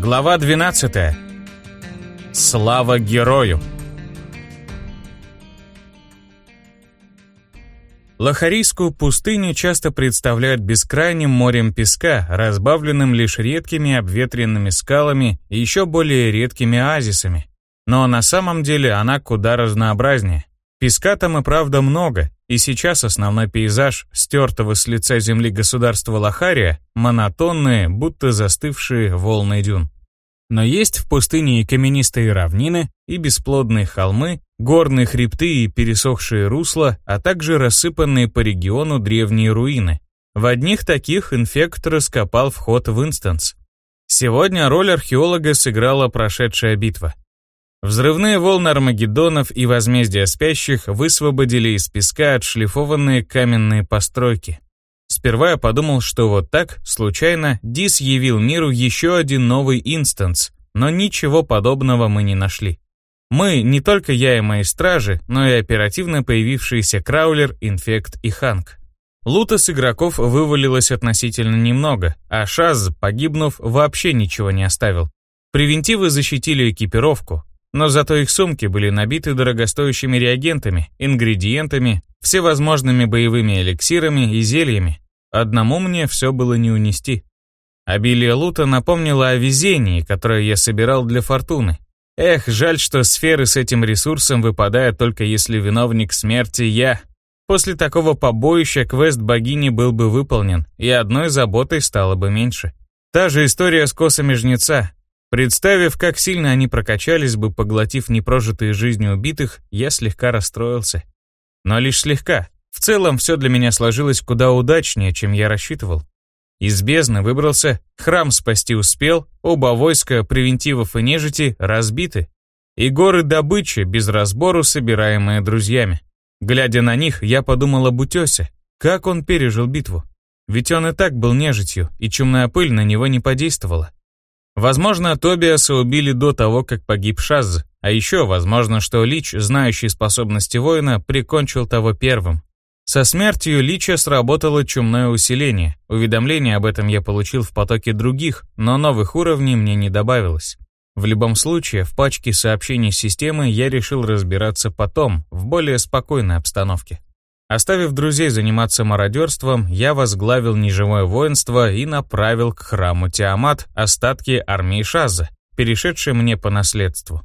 Глава 12. Слава герою. Лохарийскую пустыню часто представляют бескрайним морем песка, разбавленным лишь редкими обветренными скалами и еще более редкими оазисами. Но на самом деле она куда разнообразнее. Песка там и правда много, и сейчас основной пейзаж стертого с лица земли государства Лохария монотонные, будто застывшие волны дюн. Но есть в пустыне и каменистые равнины, и бесплодные холмы, горные хребты и пересохшие русла, а также рассыпанные по региону древние руины. В одних таких инфект раскопал вход в инстанс. Сегодня роль археолога сыграла прошедшая битва. Взрывные волны Армагеддонов и возмездия спящих высвободили из песка отшлифованные каменные постройки. Сперва я подумал, что вот так, случайно, Дис явил миру еще один новый инстанс, но ничего подобного мы не нашли. Мы, не только я и мои стражи, но и оперативно появившиеся Краулер, Инфект и Ханк. Лута с игроков вывалилось относительно немного, а Шаз, погибнув, вообще ничего не оставил. Превентивы защитили экипировку, но зато их сумки были набиты дорогостоящими реагентами, ингредиентами, всевозможными боевыми эликсирами и зельями. Одному мне все было не унести. Обилие лута напомнило о везении, которое я собирал для фортуны. Эх, жаль, что сферы с этим ресурсом выпадают только если виновник смерти я. После такого побоища квест богини был бы выполнен, и одной заботой стало бы меньше. Та же история с косами жнеца. Представив, как сильно они прокачались бы, поглотив непрожитые жизни убитых, я слегка расстроился. Но лишь слегка. В целом, все для меня сложилось куда удачнее, чем я рассчитывал. Из бездны выбрался, храм спасти успел, оба войска превентивов и нежити разбиты, и горы добычи без разбору, собираемые друзьями. Глядя на них, я подумал об утесе. Как он пережил битву? Ведь он и так был нежитью, и чумная пыль на него не подействовала. Возможно, Тобиаса убили до того, как погиб Шаз, а еще возможно, что Лич, знающий способности воина, прикончил того первым. Со смертью Лича сработало чумное усиление. Уведомление об этом я получил в потоке других, но новых уровней мне не добавилось. В любом случае, в пачке сообщений системы я решил разбираться потом, в более спокойной обстановке. Оставив друзей заниматься мародерством, я возглавил неживое воинство и направил к храму Тиамат остатки армии Шаза, перешедшие мне по наследству.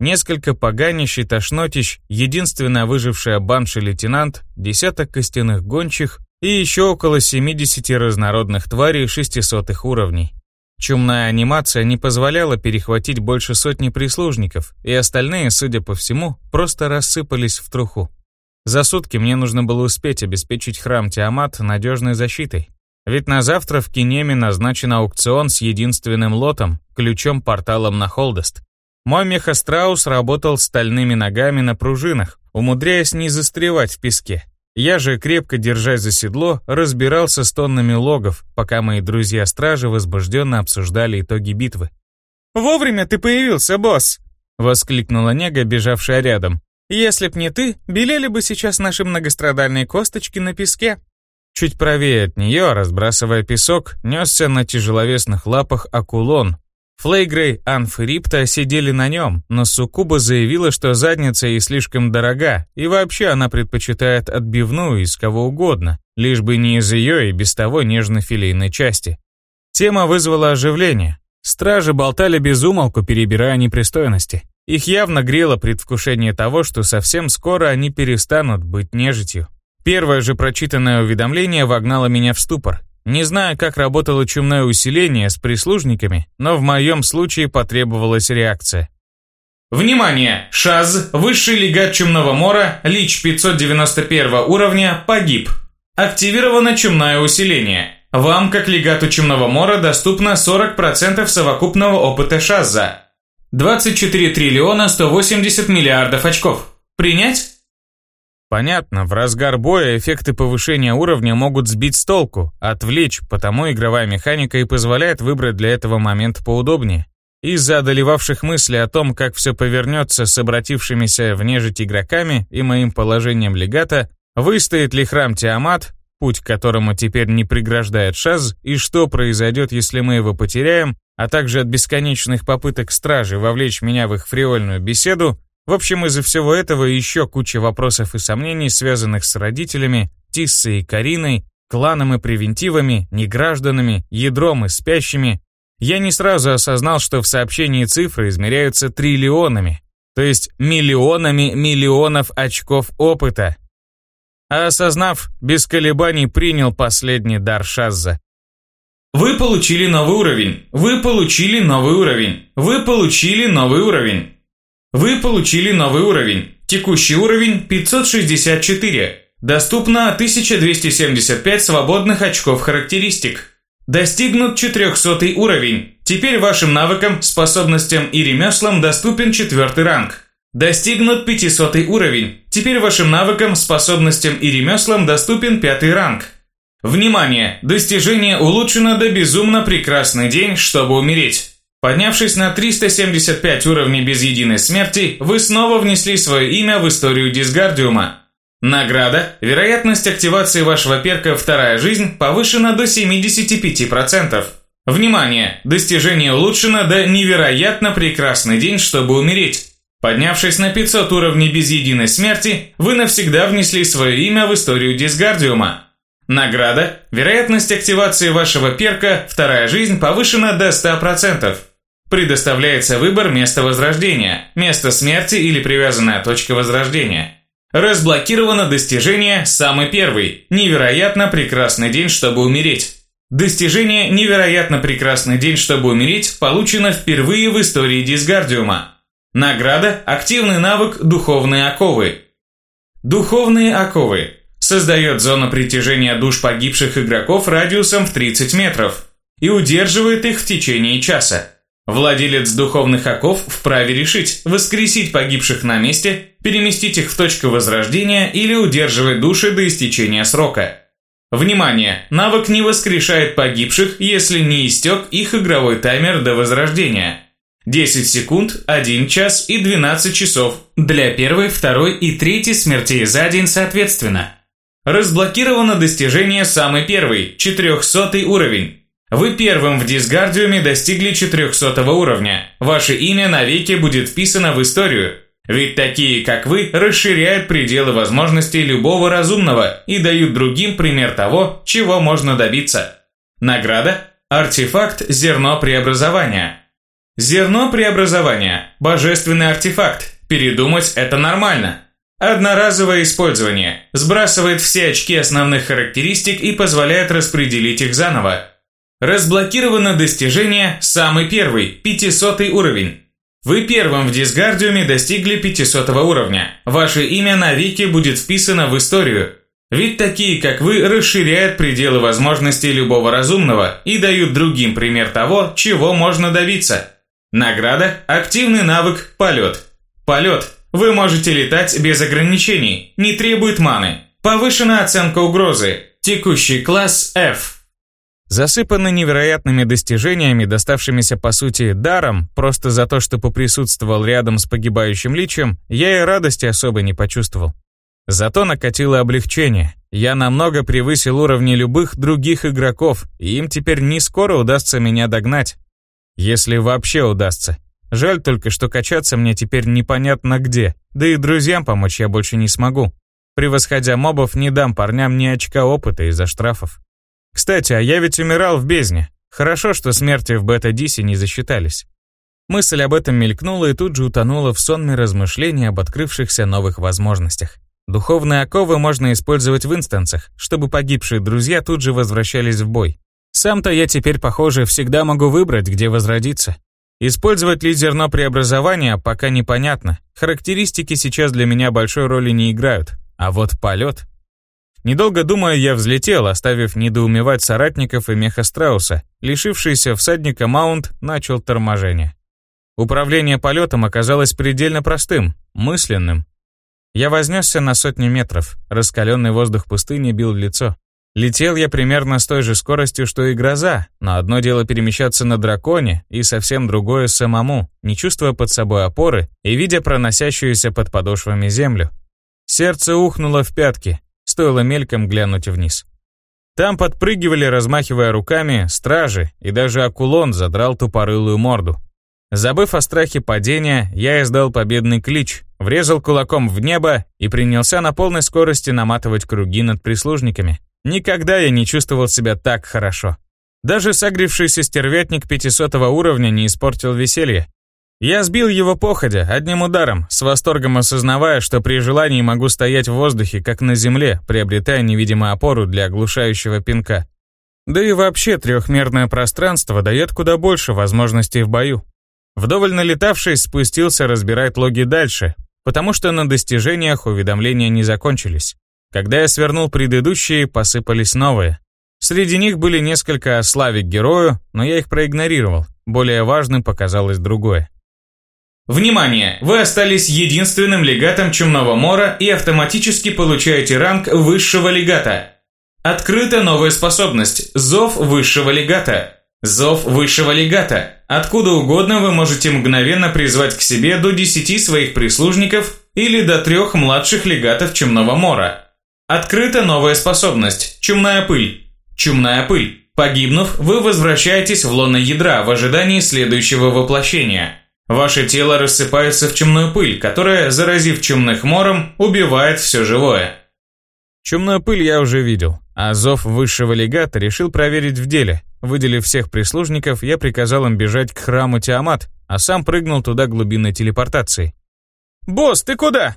Несколько поганищ и тошнотищ, единственная выжившая банши-лейтенант, десяток костяных гончих и еще около 70 разнородных тварей 600 уровней. Чумная анимация не позволяла перехватить больше сотни прислужников, и остальные, судя по всему, просто рассыпались в труху. За сутки мне нужно было успеть обеспечить храм Тиамат надежной защитой. Ведь на завтра в Кинеме назначен аукцион с единственным лотом, ключом-порталом на Холдест. Мой мехастраус работал стальными ногами на пружинах, умудряясь не застревать в песке. Я же, крепко держась за седло, разбирался с тоннами логов, пока мои друзья-стражи возбужденно обсуждали итоги битвы. «Вовремя ты появился, босс!» — воскликнула Нега, бежавшая рядом. Если б не ты, белели бы сейчас наши многострадальные косточки на песке». Чуть правее от нее, разбрасывая песок, несся на тяжеловесных лапах акулон. Флейгрей, Анф и Рипта сидели на нем, но Сукуба заявила, что задница ей слишком дорога, и вообще она предпочитает отбивную из кого угодно, лишь бы не из ее и без того нежно-филейной части. Тема вызвала оживление. Стражи болтали без умолку, перебирая непристойности. Их явно грело предвкушение того, что совсем скоро они перестанут быть нежитью. Первое же прочитанное уведомление вогнало меня в ступор. Не знаю, как работало чумное усиление с прислужниками, но в моем случае потребовалась реакция. Внимание! Шаз, высший легат Чумного Мора, Лич 591 уровня, погиб. Активировано чумное усиление. Вам, как легату Чумного Мора, доступно 40% совокупного опыта Шаза. 24 триллиона 180 миллиардов очков. Принять? Понятно, в разгар боя эффекты повышения уровня могут сбить с толку, отвлечь, потому игровая механика и позволяет выбрать для этого момент поудобнее. Из-за одолевавших мыслей о том, как все повернется с обратившимися в нежить игроками и моим положением легата, выстоит ли храм Тиамат, путь к которому теперь не преграждает Шаз, и что произойдет, если мы его потеряем, а также от бесконечных попыток стражи вовлечь меня в их фривольную беседу, в общем, из-за всего этого еще куча вопросов и сомнений, связанных с родителями, Тиссой и Кариной, кланом и превентивами, негражданами, ядром и спящими, я не сразу осознал, что в сообщении цифры измеряются триллионами, то есть миллионами миллионов очков опыта. А осознав, без колебаний принял последний дар Шазза. Вы получили новый уровень. Вы получили новый уровень. Вы получили новый уровень. Вы получили новый уровень. Текущий уровень 564. Доступно 1275 свободных очков характеристик. Достигнут 400 уровень. Теперь вашим навыкам, способностям и ремеслам доступен четвертый ранг. Достигнут 500 уровень. Теперь вашим навыкам, способностям и ремеслам доступен пятый ранг. Внимание! Достижение улучшено до безумно прекрасный день, чтобы умереть. Поднявшись на 375 уровней без единой смерти, вы снова внесли свое имя в историю Дисгардиума. Награда. Вероятность активации вашего перка «Вторая жизнь» повышена до 75%. Внимание! Достижение улучшено до невероятно прекрасный день, чтобы умереть. Поднявшись на 500 уровней без единой смерти, вы навсегда внесли свое имя в историю Дисгардиума. Награда. Вероятность активации вашего перка «Вторая жизнь» повышена до 100%. Предоставляется выбор места возрождения, место смерти или привязанная точка возрождения. Разблокировано достижение «Самый первый». Невероятно прекрасный день, чтобы умереть. Достижение «Невероятно прекрасный день, чтобы умереть» получено впервые в истории Дисгардиума. Награда «Активный навык Духовные оковы». Духовные оковы. Создает зону притяжения душ погибших игроков радиусом в 30 метров и удерживает их в течение часа. Владелец духовных оков вправе решить, воскресить погибших на месте, переместить их в точку возрождения или удерживать души до истечения срока. Внимание! Навык не воскрешает погибших, если не истек их игровой таймер до возрождения. 10 секунд, 1 час и 12 часов для первой, второй и третьей смертей за день соответственно. Разблокировано достижение самый первый, 400 уровень. Вы первым в Дисгардиуме достигли 400 уровня. Ваше имя навеки будет вписано в историю. Ведь такие, как вы, расширяют пределы возможностей любого разумного и дают другим пример того, чего можно добиться. Награда – артефакт «Зерно преобразования». Зерно преобразования – божественный артефакт. Передумать – это нормально. Одноразовое использование. Сбрасывает все очки основных характеристик и позволяет распределить их заново. Разблокировано достижение «Самый первый» 500 уровень. Вы первым в Дисгардиуме достигли 500 уровня. Ваше имя на навеки будет вписано в историю. Ведь такие, как вы, расширяют пределы возможностей любого разумного и дают другим пример того, чего можно добиться. Награда – активный навык «Полет». Полет. Вы можете летать без ограничений, не требует маны. Повышена оценка угрозы. Текущий класс F. Засыпанный невероятными достижениями, доставшимися по сути даром, просто за то, что поприсутствовал рядом с погибающим личем, я и радости особо не почувствовал. Зато накатило облегчение. Я намного превысил уровни любых других игроков, и им теперь не скоро удастся меня догнать. Если вообще удастся. Жаль только, что качаться мне теперь непонятно где, да и друзьям помочь я больше не смогу. Превосходя мобов, не дам парням ни очка опыта из-за штрафов. Кстати, а я ведь умирал в бездне. Хорошо, что смерти в бета-дисе не засчитались. Мысль об этом мелькнула и тут же утонула в сонме размышления об открывшихся новых возможностях. Духовные оковы можно использовать в инстансах, чтобы погибшие друзья тут же возвращались в бой. Сам-то я теперь, похоже, всегда могу выбрать, где возродиться. Использовать ли зерно преобразования, пока непонятно. Характеристики сейчас для меня большой роли не играют. А вот полет Недолго думая, я взлетел, оставив недоумевать соратников и меха страуса. Лишившийся всадника маунт начал торможение. Управление полетом оказалось предельно простым, мысленным. Я вознесся на сотни метров, раскаленный воздух пустыни бил в лицо. Летел я примерно с той же скоростью, что и гроза, но одно дело перемещаться на драконе, и совсем другое самому, не чувствуя под собой опоры и видя проносящуюся под подошвами землю. Сердце ухнуло в пятки, стоило мельком глянуть вниз. Там подпрыгивали, размахивая руками, стражи, и даже акулон задрал тупорылую морду. Забыв о страхе падения, я издал победный клич, врезал кулаком в небо и принялся на полной скорости наматывать круги над прислужниками. Никогда я не чувствовал себя так хорошо. Даже согревшийся стервятник 500 уровня не испортил веселье. Я сбил его походя, одним ударом, с восторгом осознавая, что при желании могу стоять в воздухе, как на земле, приобретая невидимую опору для оглушающего пинка. Да и вообще трехмерное пространство дает куда больше возможностей в бою. Вдоволь налетавшись, спустился разбирать логи дальше, потому что на достижениях уведомления не закончились. Когда я свернул предыдущие, посыпались новые. Среди них были несколько о славе герою, но я их проигнорировал. Более важным показалось другое. Внимание! Вы остались единственным легатом Чумного Мора и автоматически получаете ранг высшего легата. Открыта новая способность – Зов высшего легата. Зов высшего легата. Откуда угодно вы можете мгновенно призвать к себе до 10 своих прислужников или до трех младших легатов Чумного Мора. Открыта новая способность – Чумная пыль. Чумная пыль. Погибнув, вы возвращаетесь в лоно ядра в ожидании следующего воплощения. Ваше тело рассыпается в чумную пыль, которая, заразив чумных мором, убивает все живое. Чумную пыль я уже видел, а зов высшего легата решил проверить в деле. Выделив всех прислужников, я приказал им бежать к храму Тиамат, а сам прыгнул туда глубинной телепортацией. «Босс, ты куда?»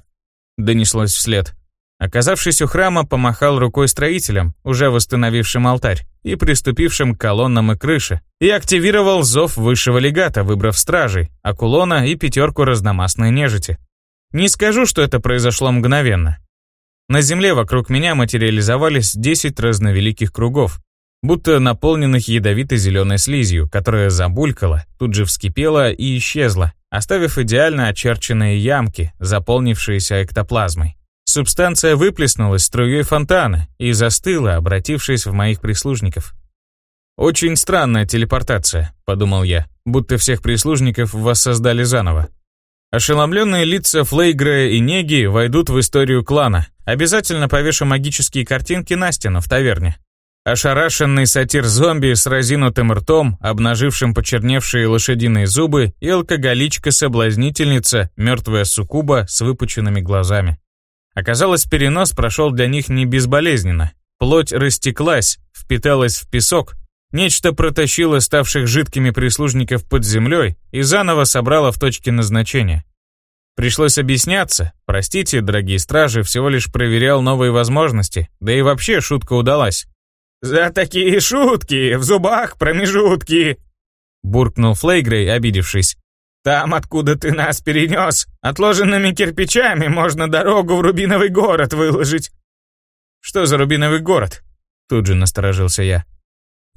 Донеслось вслед. Оказавшись у храма, помахал рукой строителям, уже восстановившим алтарь, и приступившим к колоннам и крыше, и активировал зов высшего легата, выбрав стражей, акулона и пятерку разномастной нежити. Не скажу, что это произошло мгновенно. На земле вокруг меня материализовались 10 разновеликих кругов, будто наполненных ядовитой зеленой слизью, которая забулькала, тут же вскипела и исчезла, оставив идеально очерченные ямки, заполнившиеся эктоплазмой. Субстанция выплеснулась струей фонтана и застыла, обратившись в моих прислужников. «Очень странная телепортация», — подумал я, будто всех прислужников воссоздали заново. Ошеломленные лица Флейгрея и Неги войдут в историю клана. Обязательно повешу магические картинки на стену в таверне. Ошарашенный сатир-зомби с разинутым ртом, обнажившим почерневшие лошадиные зубы и алкоголичка-соблазнительница, мертвая суккуба с выпученными глазами. Оказалось, перенос прошел для них не безболезненно. Плоть растеклась, впиталась в песок, нечто протащило ставших жидкими прислужников под землей и заново собрало в точке назначения. Пришлось объясняться. Простите, дорогие стражи, всего лишь проверял новые возможности, да и вообще шутка удалась. «За такие шутки, в зубах промежутки!» Буркнул Флейгрей, обидевшись. Там, откуда ты нас перенес, отложенными кирпичами можно дорогу в Рубиновый город выложить». «Что за Рубиновый город?» Тут же насторожился я.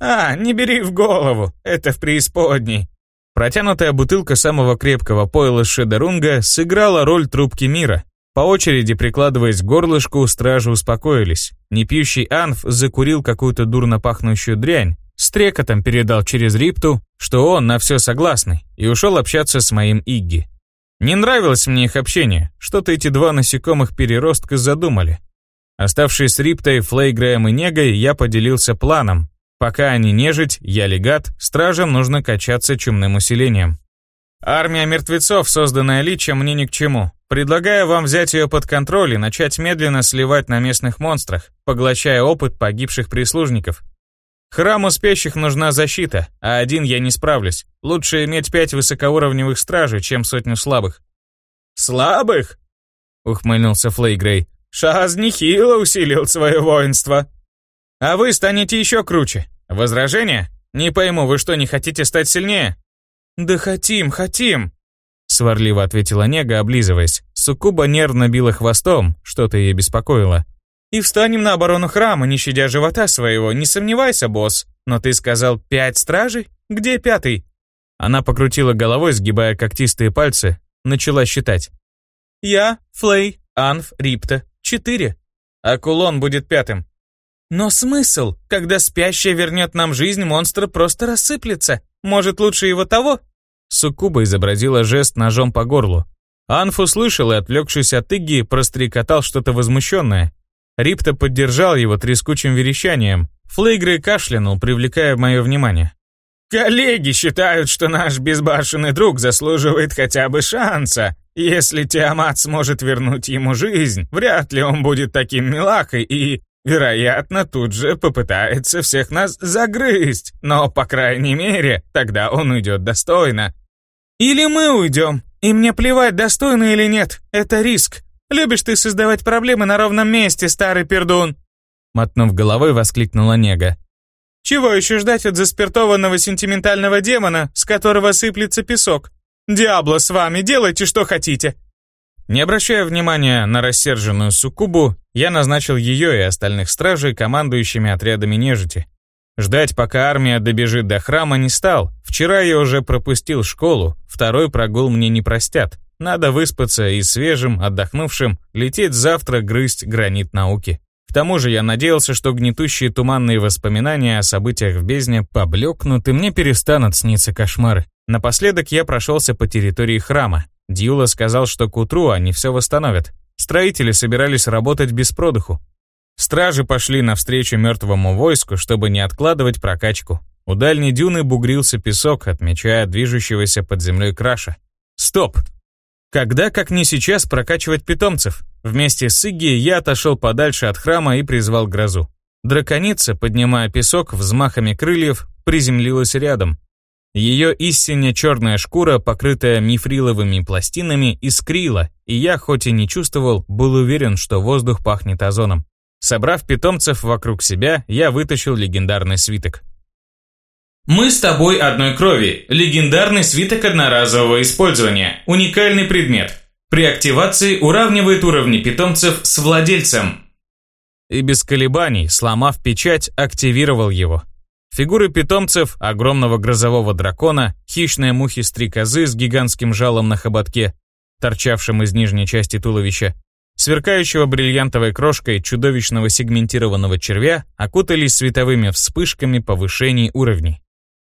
«А, не бери в голову, это в преисподней». Протянутая бутылка самого крепкого пойла Шедерунга сыграла роль трубки мира. По очереди, прикладываясь к горлышку, стражи успокоились. Непьющий Анф закурил какую-то дурно пахнущую дрянь, с передал через Рипту, что он на все согласный, и ушел общаться с моим Игги. Не нравилось мне их общение, что-то эти два насекомых переростка задумали. Оставшись с Риптой, Флейгреем и Негой, я поделился планом. Пока они нежить, я легат, стражам нужно качаться чумным усилением. Армия мертвецов, созданная Личем, мне ни к чему. Предлагаю вам взять ее под контроль и начать медленно сливать на местных монстрах, поглощая опыт погибших прислужников. Храму спящих нужна защита, а один я не справлюсь. Лучше иметь пять высокоуровневых стражей, чем сотню слабых». «Слабых?» — ухмыльнулся Флейгрей. «Шаз нехило усилил свое воинство». «А вы станете еще круче. Возражение? Не пойму, вы что, не хотите стать сильнее?» «Да хотим, хотим», — сварливо ответила Нега, облизываясь. Суккуба нервно била хвостом, что-то ей беспокоило. И встанем на оборону храма, не щадя живота своего, не сомневайся, босс. Но ты сказал пять стражей? Где пятый?» Она покрутила головой, сгибая когтистые пальцы, начала считать. «Я, Флей, Анф, Рипта. Четыре. А кулон будет пятым». «Но смысл? Когда спящая вернет нам жизнь, монстр просто рассыплется. Может, лучше его того?» Суккуба изобразила жест ножом по горлу. Анф услышал и, отвлекшись от Игги, прострекотал что-то возмущенное. Рипта поддержал его трескучим верещанием, Флейгрей кашлянул, привлекая мое внимание. «Коллеги считают, что наш безбашенный друг заслуживает хотя бы шанса. Если Тиамат сможет вернуть ему жизнь, вряд ли он будет таким милакой и, вероятно, тут же попытается всех нас загрызть. Но, по крайней мере, тогда он уйдет достойно. Или мы уйдем, и мне плевать, достойно или нет, это риск. Любишь ты создавать проблемы на ровном месте, старый пердун!» Мотнув головой, воскликнула Нега. «Чего еще ждать от заспиртованного сентиментального демона, с которого сыплется песок? Диабло с вами, делайте, что хотите!» Не обращая внимания на рассерженную суккубу, я назначил ее и остальных стражей командующими отрядами нежити. Ждать, пока армия добежит до храма, не стал. Вчера я уже пропустил школу, второй прогул мне не простят. Надо выспаться и свежим, отдохнувшим, лететь завтра грызть гранит науки. К тому же я надеялся, что гнетущие туманные воспоминания о событиях в бездне поблекнут и мне перестанут сниться кошмары. Напоследок я прошелся по территории храма. Дьюла сказал, что к утру они все восстановят. Строители собирались работать без продыху. Стражи пошли навстречу мертвому войску, чтобы не откладывать прокачку. У дальней дюны бугрился песок, отмечая движущегося под землей краша. Стоп! Когда, как не сейчас, прокачивать питомцев? Вместе с Игги я отошел подальше от храма и призвал грозу. Драконица, поднимая песок взмахами крыльев, приземлилась рядом. Ее истинно черная шкура, покрытая мифриловыми пластинами, искрила, и я, хоть и не чувствовал, был уверен, что воздух пахнет озоном. Собрав питомцев вокруг себя, я вытащил легендарный свиток. Мы с тобой одной крови. Легендарный свиток одноразового использования. Уникальный предмет. При активации уравнивает уровни питомцев с владельцем. И без колебаний, сломав печать, активировал его. Фигуры питомцев, огромного грозового дракона, хищные мухи-стрекозы с гигантским жалом на хоботке, торчавшим из нижней части туловища, сверкающего бриллиантовой крошкой чудовищного сегментированного червя окутались световыми вспышками повышений уровней.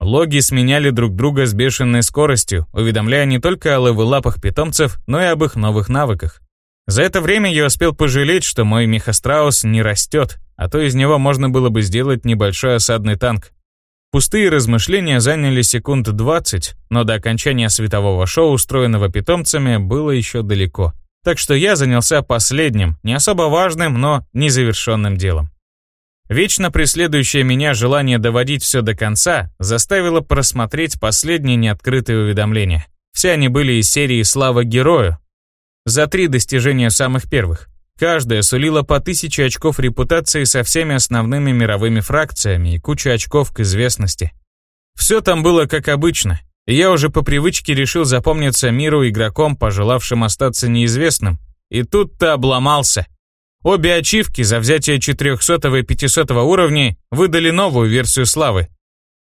Логи сменяли друг друга с бешеной скоростью, уведомляя не только о левелапах питомцев, но и об их новых навыках. За это время я успел пожалеть, что мой мехастраус не растет, а то из него можно было бы сделать небольшой осадный танк. Пустые размышления заняли секунд 20, но до окончания светового шоу, устроенного питомцами, было еще далеко. Так что я занялся последним, не особо важным, но незавершенным делом. Вечно преследующее меня желание доводить все до конца заставило просмотреть последние неоткрытые уведомления. Все они были из серии «Слава герою». За три достижения самых первых. Каждая сулила по тысяче очков репутации со всеми основными мировыми фракциями и куча очков к известности. Все там было как обычно, и я уже по привычке решил запомниться миру игроком, пожелавшим остаться неизвестным. И тут-то обломался. Обе ачивки за взятие 400 и 500 уровней выдали новую версию славы.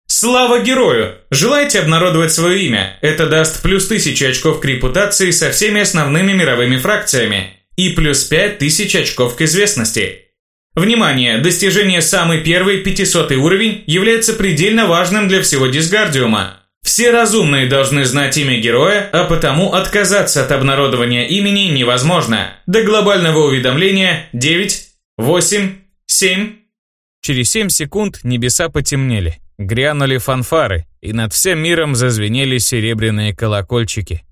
Слава герою! Желаете обнародовать свое имя? Это даст плюс 1000 очков к репутации со всеми основными мировыми фракциями и плюс 5000 очков к известности. Внимание! Достижение самый первый 500 уровень является предельно важным для всего Дисгардиума. Все разумные должны знать имя героя, а потому отказаться от обнародования имени невозможно. До глобального уведомления 9, 8, 7. Через 7 секунд небеса потемнели, грянули фанфары, и над всем миром зазвенели серебряные колокольчики.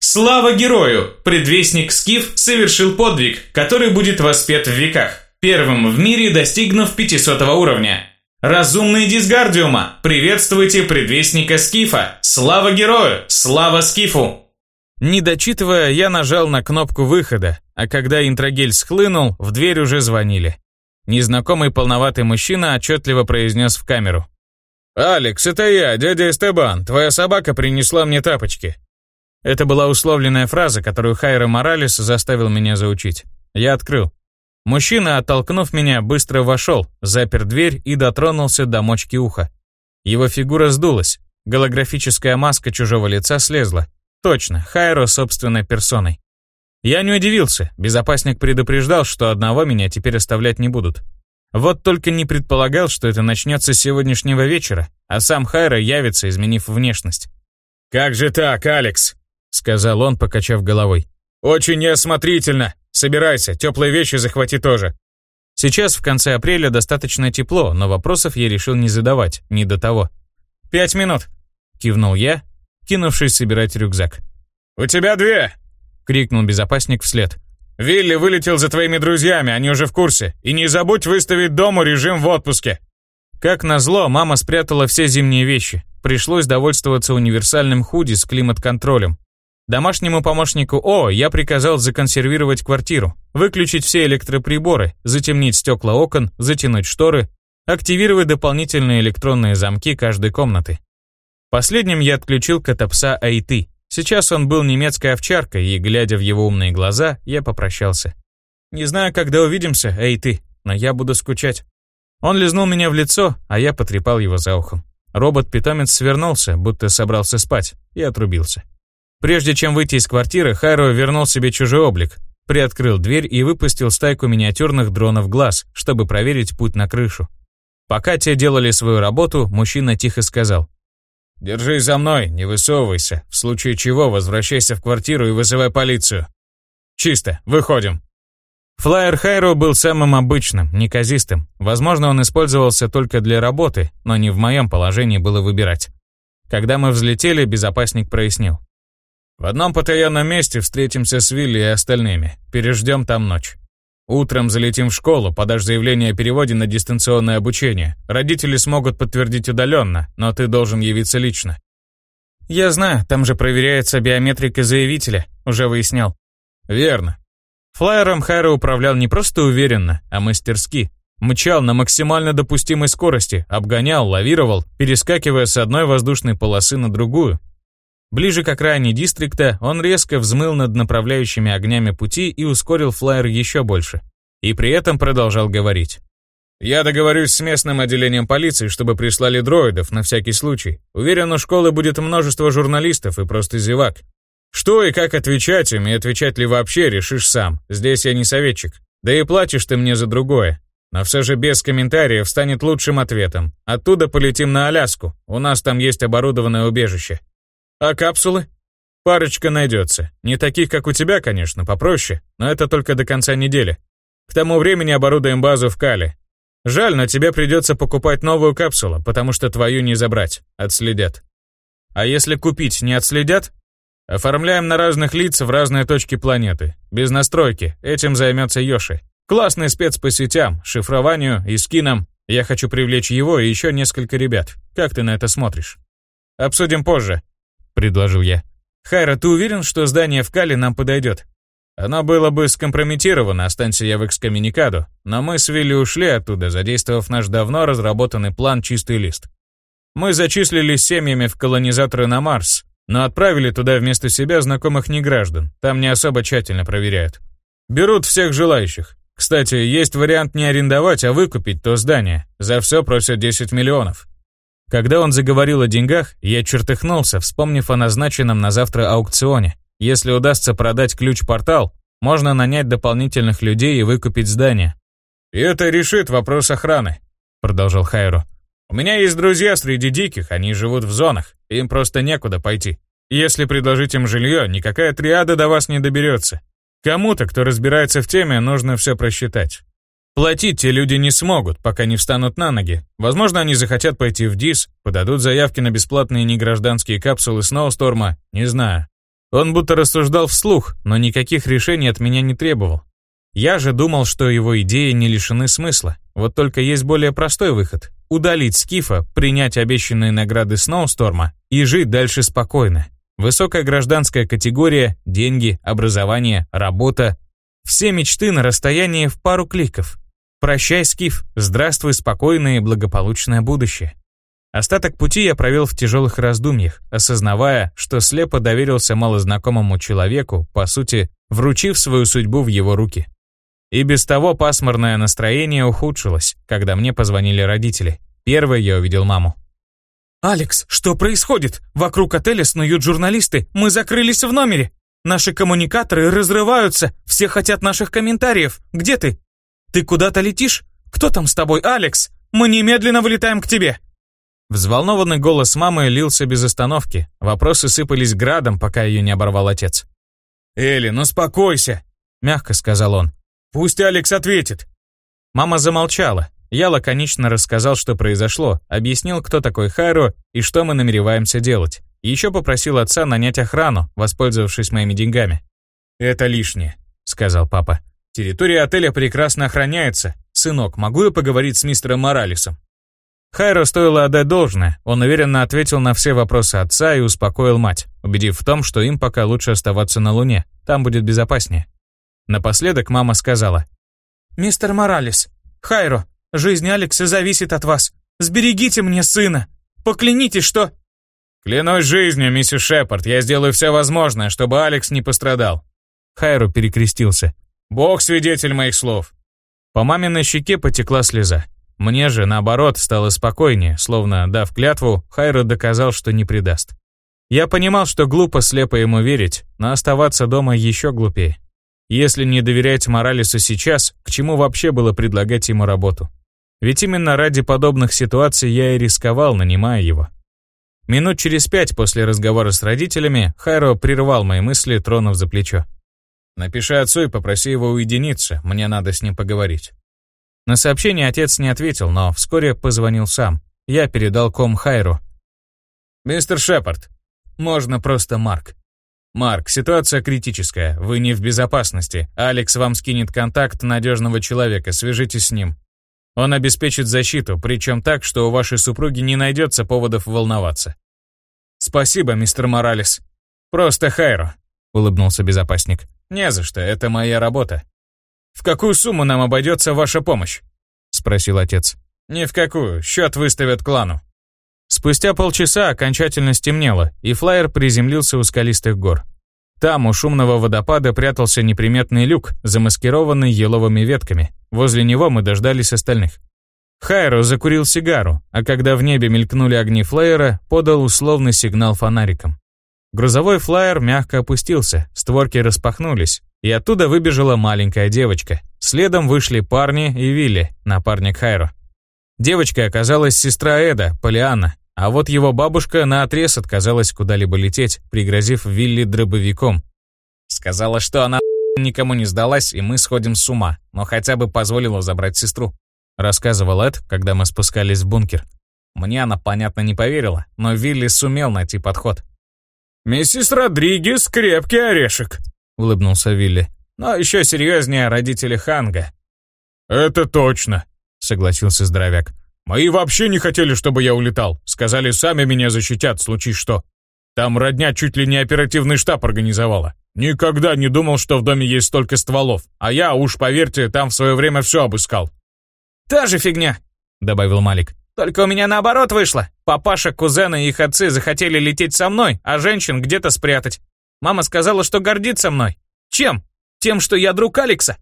Слава герою! Предвестник Скиф совершил подвиг, который будет воспет в веках, первым в мире достигнув 500 уровня. Разумные Дисгардиума, приветствуйте предвестника Скифа! Слава герою! Слава Скифу! Не дочитывая, я нажал на кнопку выхода, а когда интрагель схлынул, в дверь уже звонили. Незнакомый полноватый мужчина отчетливо произнес в камеру. «Алекс, это я, дядя Эстебан. Твоя собака принесла мне тапочки». Это была условленная фраза, которую Хайра Моралес заставил меня заучить. Я открыл. Мужчина, оттолкнув меня, быстро вошел, запер дверь и дотронулся до мочки уха. Его фигура сдулась, голографическая маска чужого лица слезла. Точно, Хайро собственной персоной. Я не удивился, безопасник предупреждал, что одного меня теперь оставлять не будут. Вот только не предполагал, что это начнется с сегодняшнего вечера, а сам Хайро явится, изменив внешность. «Как же так, Алекс?» — сказал он, покачав головой. «Очень неосмотрительно. Собирайся, теплые вещи захвати тоже». Сейчас в конце апреля достаточно тепло, но вопросов я решил не задавать, не до того. «Пять минут», — кивнул я, кинувшись собирать рюкзак. «У тебя две!» — крикнул безопасник вслед. «Вилли вылетел за твоими друзьями, они уже в курсе. И не забудь выставить дому режим в отпуске». Как назло, мама спрятала все зимние вещи. Пришлось довольствоваться универсальным худи с климат-контролем. Домашнему помощнику О я приказал законсервировать квартиру, выключить все электроприборы, затемнить стекла окон, затянуть шторы, активировать дополнительные электронные замки каждой комнаты. Последним я отключил котопса Айты. Сейчас он был немецкой овчаркой, и, глядя в его умные глаза, я попрощался. «Не знаю, когда увидимся, Айты, но я буду скучать». Он лизнул меня в лицо, а я потрепал его за ухом. Робот-питомец свернулся, будто собрался спать, и отрубился. Прежде чем выйти из квартиры, Хайро вернул себе чужой облик, приоткрыл дверь и выпустил стайку миниатюрных дронов глаз, чтобы проверить путь на крышу. Пока те делали свою работу, мужчина тихо сказал. «Держись за мной, не высовывайся. В случае чего возвращайся в квартиру и вызывай полицию. Чисто, выходим». Флайер Хайро был самым обычным, неказистым. Возможно, он использовался только для работы, но не в моем положении было выбирать. Когда мы взлетели, безопасник прояснил. «В одном потаенном месте встретимся с Вилли и остальными. Переждем там ночь. Утром залетим в школу, подашь заявление о переводе на дистанционное обучение. Родители смогут подтвердить удаленно, но ты должен явиться лично. Я знаю, там же проверяется биометрика заявителя, уже выяснял. Верно. Флайером Хайра управлял не просто уверенно, а мастерски. Мчал на максимально допустимой скорости, обгонял, лавировал, перескакивая с одной воздушной полосы на другую, Ближе к окраине дистрикта он резко взмыл над направляющими огнями пути и ускорил флайер еще больше. И при этом продолжал говорить. «Я договорюсь с местным отделением полиции, чтобы прислали дроидов на всякий случай. Уверен, у школы будет множество журналистов и просто зевак. Что и как отвечать им, и отвечать ли вообще, решишь сам. Здесь я не советчик. Да и платишь ты мне за другое. Но все же без комментариев станет лучшим ответом. Оттуда полетим на Аляску. У нас там есть оборудованное убежище. А капсулы? Парочка найдется. Не таких, как у тебя, конечно, попроще, но это только до конца недели. К тому времени оборудуем базу в Кале. Жаль, но тебе придется покупать новую капсулу, потому что твою не забрать, отследят. А если купить, не отследят? Оформляем на разных лиц в разные точки планеты. Без настройки, этим займется Йоши. Классный спец по сетям, шифрованию и скинам. Я хочу привлечь его и еще несколько ребят. Как ты на это смотришь? Обсудим позже. — предложил я. «Хайра, ты уверен, что здание в Кале нам подойдет?» Оно было бы скомпрометировано, останься я в экскоммуникаду, но мы с Вилли ушли оттуда, задействовав наш давно разработанный план «Чистый лист». Мы зачислились семьями в колонизаторы на Марс, но отправили туда вместо себя знакомых неграждан, там не особо тщательно проверяют. Берут всех желающих. Кстати, есть вариант не арендовать, а выкупить то здание. За все просят 10 миллионов. Когда он заговорил о деньгах, я чертыхнулся, вспомнив о назначенном на завтра аукционе. Если удастся продать ключ-портал, можно нанять дополнительных людей и выкупить здание. «И это решит вопрос охраны», — продолжал Хайро. «У меня есть друзья среди диких, они живут в зонах, им просто некуда пойти. Если предложить им жилье, никакая триада до вас не доберется. Кому-то, кто разбирается в теме, нужно все просчитать. Платить те люди не смогут, пока не встанут на ноги. Возможно, они захотят пойти в ДИС, подадут заявки на бесплатные негражданские капсулы Сноусторма, не знаю. Он будто рассуждал вслух, но никаких решений от меня не требовал. Я же думал, что его идеи не лишены смысла. Вот только есть более простой выход. Удалить Скифа, принять обещанные награды Сноусторма и жить дальше спокойно. Высокая гражданская категория, деньги, образование, работа. Все мечты на расстоянии в пару кликов. Прощай, Скиф, здравствуй спокойное и благополучное будущее. Остаток пути я провел в тяжелых раздумьях, осознавая, что слепо доверился малознакомому человеку, по сути, вручив свою судьбу в его руки. И без того пасмурное настроение ухудшилось, когда мне позвонили родители. Первой я увидел маму. «Алекс, что происходит? Вокруг отеля снуют журналисты, мы закрылись в номере. Наши коммуникаторы разрываются, все хотят наших комментариев. Где ты?» «Ты куда-то летишь? Кто там с тобой, Алекс? Мы немедленно вылетаем к тебе!» Взволнованный голос мамы лился без остановки. Вопросы сыпались градом, пока ее не оборвал отец. «Элли, ну успокойся!» — мягко сказал он. «Пусть Алекс ответит!» Мама замолчала. Я лаконично рассказал, что произошло, объяснил, кто такой Хайро и что мы намереваемся делать. Еще попросил отца нанять охрану, воспользовавшись моими деньгами. «Это лишнее», — сказал папа. «Территория отеля прекрасно охраняется. Сынок, могу я поговорить с мистером Моралесом?» Хайро стоило отдать должное. Он уверенно ответил на все вопросы отца и успокоил мать, убедив в том, что им пока лучше оставаться на Луне, там будет безопаснее. Напоследок мама сказала. «Мистер Моралес, Хайро, жизнь Алекса зависит от вас. Сберегите мне сына. Поклянитесь, что...» «Клянусь жизнью, миссис Шепард, я сделаю все возможное, чтобы Алекс не пострадал». Хайро перекрестился. «Бог свидетель моих слов». По маминой щеке потекла слеза. Мне же, наоборот, стало спокойнее, словно, дав клятву, Хайро доказал, что не предаст. Я понимал, что глупо слепо ему верить, но оставаться дома еще глупее. Если не доверять Моралесу сейчас, к чему вообще было предлагать ему работу? Ведь именно ради подобных ситуаций я и рисковал, нанимая его. Минут через пять после разговора с родителями Хайро прервал мои мысли, тронув за плечо. «Напиши отцу и попроси его уединиться, мне надо с ним поговорить». На сообщение отец не ответил, но вскоре позвонил сам. Я передал ком Хайру. «Мистер Шепард, можно просто Марк. Марк, ситуация критическая, вы не в безопасности. Алекс вам скинет контакт надежного человека, свяжитесь с ним. Он обеспечит защиту, причем так, что у вашей супруги не найдется поводов волноваться. Спасибо, мистер Моралес. Просто Хайро, улыбнулся безопасник. Не за что, это моя работа. «В какую сумму нам обойдется ваша помощь?» — спросил отец. «Ни в какую, счет выставят клану». Спустя полчаса окончательно стемнело, и флайер приземлился у скалистых гор. Там у шумного водопада прятался неприметный люк, замаскированный еловыми ветками. Возле него мы дождались остальных. Хайро закурил сигару, а когда в небе мелькнули огни флайера, подал условный сигнал фонариком. Грузовой флайер мягко опустился, створки распахнулись, и оттуда выбежала маленькая девочка. Следом вышли парни и Вилли, напарник Хайро. Девочка оказалась сестра Эда, Полианна, а вот его бабушка наотрез отказалась куда-либо лететь, пригрозив Вилли дробовиком. Сказала, что она никому не сдалась, и мы сходим с ума, но хотя бы позволила забрать сестру. Рассказывал Эд, когда мы спускались в бункер. Мне она, понятно, не поверила, но Вилли сумел найти подход. «Миссис Родригес — крепкий орешек», — улыбнулся Вилли. «Но еще серьезнее родители Ханга». «Это точно», — согласился здоровяк. «Мои вообще не хотели, чтобы я улетал. Сказали, сами меня защитят, случись что. Там родня чуть ли не оперативный штаб организовала. Никогда не думал, что в доме есть столько стволов. А я, уж поверьте, там в свое время все обыскал». «Та же фигня», — добавил Малик. «Только у меня наоборот вышло. Папаша, кузены и их отцы захотели лететь со мной, а женщин где-то спрятать. Мама сказала, что гордится мной. Чем? Тем, что я друг Алекса?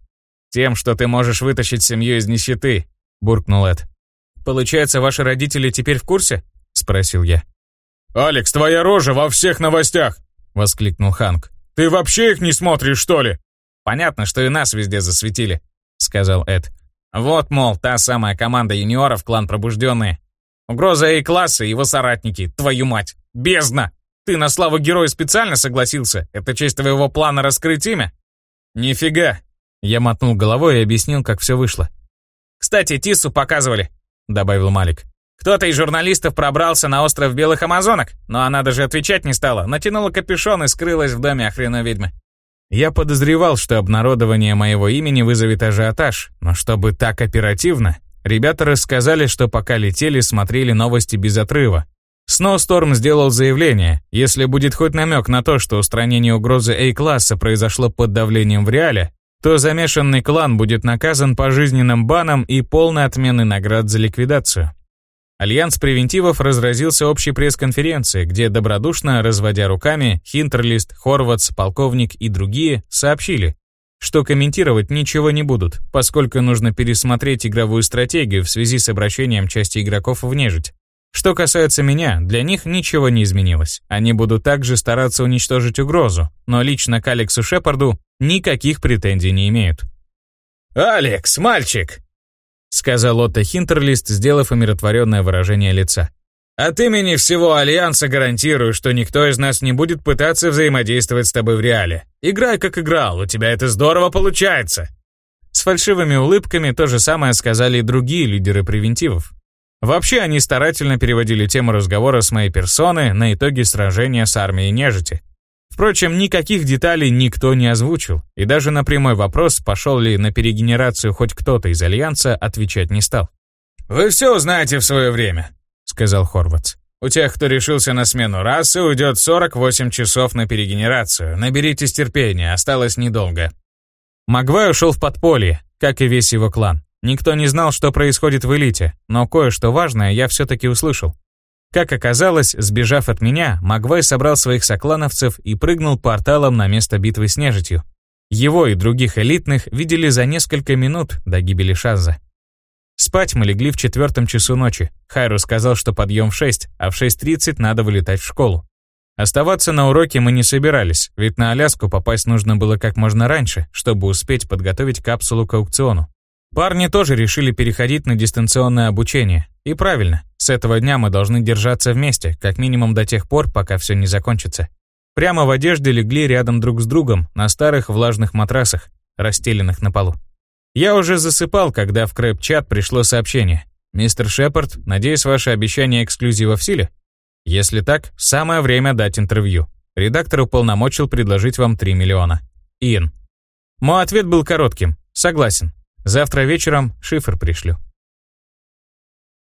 Тем, что ты можешь вытащить семью из нищеты, буркнул Эд. Получается, ваши родители теперь в курсе? Спросил я. «Алекс, твоя рожа во всех новостях!» — воскликнул Ханк. «Ты вообще их не смотришь, что ли?» «Понятно, что и нас везде засветили», — сказал Эд. «Вот, мол, та самая команда юниоров, клан Пробужденные. Угроза А-класса и его соратники, твою мать, бездна!» Ты на славу героя специально согласился? Это честь твоего плана раскрыть имя? Нифига. Я мотнул головой и объяснил, как все вышло. Кстати, Тису показывали, добавил Малик. Кто-то из журналистов пробрался на остров Белых Амазонок, но она даже отвечать не стала, натянула капюшон и скрылась в доме охренной ведьмы. Я подозревал, что обнародование моего имени вызовет ажиотаж, но чтобы так оперативно, ребята рассказали, что пока летели, смотрели новости без отрыва, Сноусторм сделал заявление, если будет хоть намек на то, что устранение угрозы A-класса произошло под давлением в реале, то замешанный клан будет наказан пожизненным баном и полной отменой наград за ликвидацию. Альянс превентивов разразился общей пресс-конференцией, где добродушно, разводя руками, Хинтерлист, Хорватс, Полковник и другие сообщили, что комментировать ничего не будут, поскольку нужно пересмотреть игровую стратегию в связи с обращением части игроков в нежить. Что касается меня, для них ничего не изменилось. Они будут также стараться уничтожить угрозу, но лично к Алексу Шепарду никаких претензий не имеют. «Алекс, мальчик!» — сказал Отто Хинтерлист, сделав умиротворенное выражение лица. «От имени всего Альянса гарантирую, что никто из нас не будет пытаться взаимодействовать с тобой в реале. Играй, как играл, у тебя это здорово получается!» С фальшивыми улыбками то же самое сказали и другие лидеры превентивов. Вообще они старательно переводили тему разговора с моей персоны на итоги сражения с армией нежити. Впрочем, никаких деталей никто не озвучил, и даже на прямой вопрос, пошел ли на перегенерацию хоть кто-то из Альянса, отвечать не стал. «Вы все узнаете в свое время», — сказал Хорватс. «У тех, кто решился на смену расы, уйдет 48 часов на перегенерацию. Наберитесь терпения, осталось недолго». Магвай ушел в подполье, как и весь его клан. Никто не знал, что происходит в элите, но кое-что важное я все-таки услышал. Как оказалось, сбежав от меня, Магвай собрал своих соклановцев и прыгнул порталом на место битвы с нежитью. Его и других элитных видели за несколько минут до гибели Шаза. Спать мы легли в четвертом часу ночи. Хайру сказал, что подъем в 6, а в 6.30 надо вылетать в школу. Оставаться на уроке мы не собирались, ведь на Аляску попасть нужно было как можно раньше, чтобы успеть подготовить капсулу к аукциону. Парни тоже решили переходить на дистанционное обучение. И правильно, с этого дня мы должны держаться вместе, как минимум до тех пор, пока все не закончится. Прямо в одежде легли рядом друг с другом на старых влажных матрасах, расстеленных на полу. Я уже засыпал, когда в крэп-чат пришло сообщение. «Мистер Шепард, надеюсь, ваше обещание эксклюзива в силе?» Если так, самое время дать интервью. Редактор уполномочил предложить вам 3 миллиона. Иэн. Мой ответ был коротким. Согласен. Завтра вечером шифр пришлю.